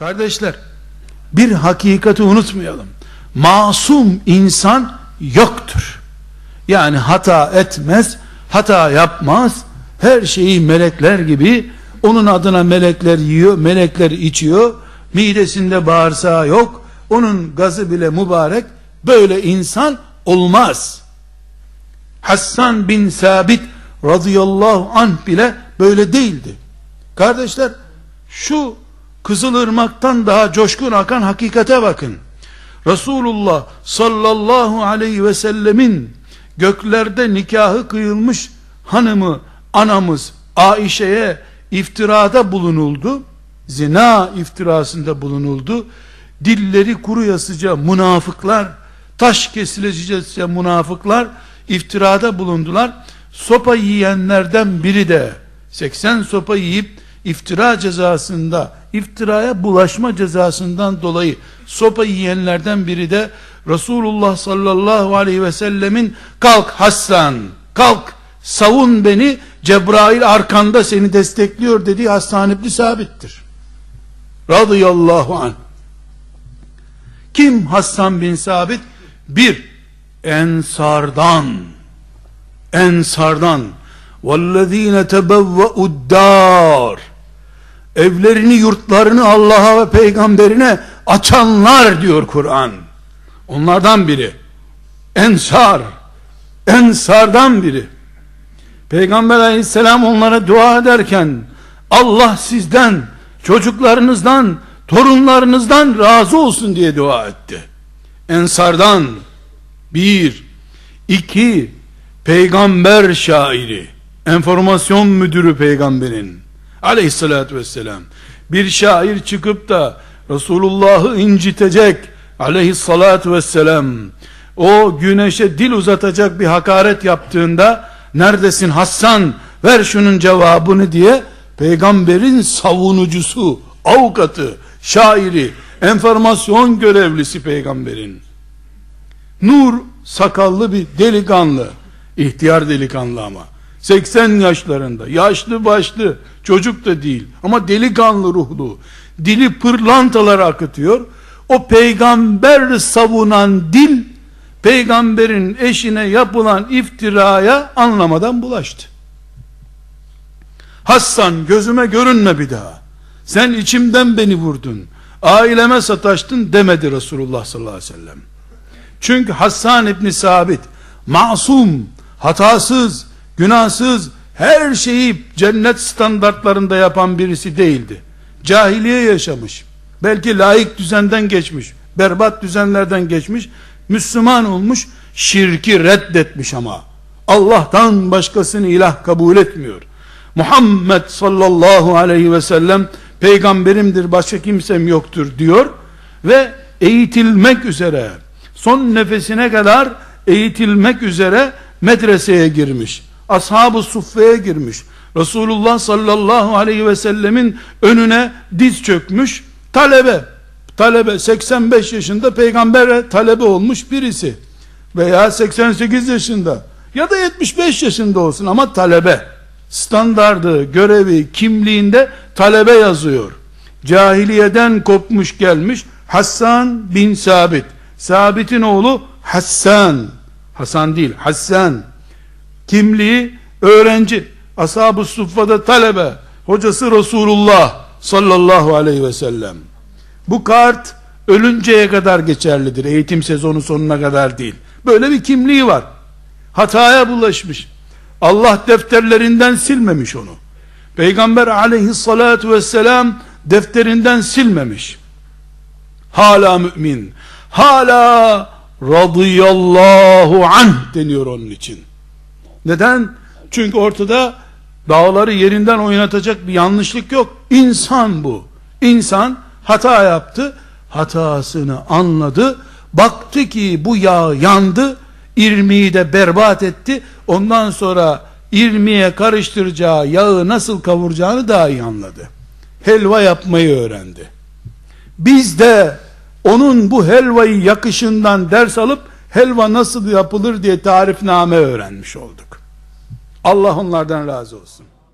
Kardeşler, bir hakikati unutmayalım. Masum insan yoktur. Yani hata etmez, hata yapmaz. Her şeyi melekler gibi onun adına melekler yiyor, melekler içiyor. Midesinde bağırsağı yok. Onun gazı bile mübarek. Böyle insan olmaz. Hassan bin Sabit radıyallahu anh bile böyle değildi. Kardeşler şu Kızılırmak'tan daha coşkun akan hakikate bakın. Resulullah sallallahu aleyhi ve sellemin göklerde nikahı kıyılmış hanımı anamız Aişe'ye iftirada bulunuldu. Zina iftirasında bulunuldu. Dilleri kuruyasıca münafıklar, taş kesilesice münafıklar iftirada bulundular. Sopa yiyenlerden biri de 80 sopa yiyip iftira cezasında, iftiraya bulaşma cezasından dolayı sopa yiyenlerden biri de Resulullah sallallahu aleyhi ve sellemin kalk Hassan, kalk savun beni, Cebrail arkanda seni destekliyor dediği Hassan İbni Sabit'tir. Radıyallahu anh. Kim Hassan bin Sabit? Bir, Ensardan. Ensardan. وَالَّذ۪ينَ تَبَوَّأُ الدَّارِ evlerini yurtlarını Allah'a ve peygamberine açanlar diyor Kur'an. Onlardan biri. Ensar. Ensardan biri. Peygamber aleyhisselam onlara dua ederken Allah sizden, çocuklarınızdan, torunlarınızdan razı olsun diye dua etti. Ensardan bir, iki, peygamber şairi, enformasyon müdürü peygamberin, aleyhissalatü vesselam. Bir şair çıkıp da Resulullah'ı incitecek. Aleyhissalatü vesselam. O güneşe dil uzatacak bir hakaret yaptığında neredesin Hassan? Ver şunun cevabını diye peygamberin savunucusu avukatı şairi enformasyon görevlisi peygamberin. Nur sakallı bir delikanlı ihtiyar delikanlı ama 80 yaşlarında. Yaşlı başlı. Çocuk da değil. Ama delikanlı ruhlu. Dili pırlantalar akıtıyor. O peygamber savunan dil peygamberin eşine yapılan iftiraya anlamadan bulaştı. Hassan gözüme görünme bir daha. Sen içimden beni vurdun. Aileme sataştın demedi Resulullah sallallahu aleyhi ve sellem. Çünkü Hassan İbni Sabit masum hatasız günahsız her şeyi cennet standartlarında yapan birisi değildi. Cahiliye yaşamış. Belki layık düzenden geçmiş. Berbat düzenlerden geçmiş. Müslüman olmuş. Şirki reddetmiş ama. Allah'tan başkasını ilah kabul etmiyor. Muhammed sallallahu aleyhi ve sellem peygamberimdir başka kimsem yoktur diyor ve eğitilmek üzere son nefesine kadar eğitilmek üzere medreseye girmiş ashab-ı suffeye girmiş. Resulullah sallallahu aleyhi ve sellemin önüne diz çökmüş. Talebe, talebe 85 yaşında peygambere talebe olmuş birisi. Veya 88 yaşında ya da 75 yaşında olsun ama talebe. Standardı, görevi, kimliğinde talebe yazıyor. Cahiliyeden kopmuş gelmiş Hassan bin Sabit. Sabit'in oğlu Hassan. Hasan değil, Hassan kimliği öğrenci, ashab-ı suffada talebe, hocası Resulullah sallallahu aleyhi ve sellem. Bu kart ölünceye kadar geçerlidir. Eğitim sezonu sonuna kadar değil. Böyle bir kimliği var. Hataya bulaşmış. Allah defterlerinden silmemiş onu. Peygamber aleyhissalatu vesselam defterinden silmemiş. Hala mümin. Hala radıyallahu anh deniyor onun için. Neden? Çünkü ortada dağları yerinden oynatacak bir yanlışlık yok. İnsan bu. İnsan hata yaptı. Hatasını anladı. Baktı ki bu yağ yandı. İrmiği de berbat etti. Ondan sonra irmiye karıştıracağı yağı nasıl kavuracağını daha iyi anladı. Helva yapmayı öğrendi. Biz de onun bu helvayı yakışından ders alıp helva nasıl yapılır diye tarifname öğrenmiş olduk. Allah onlardan razı olsun.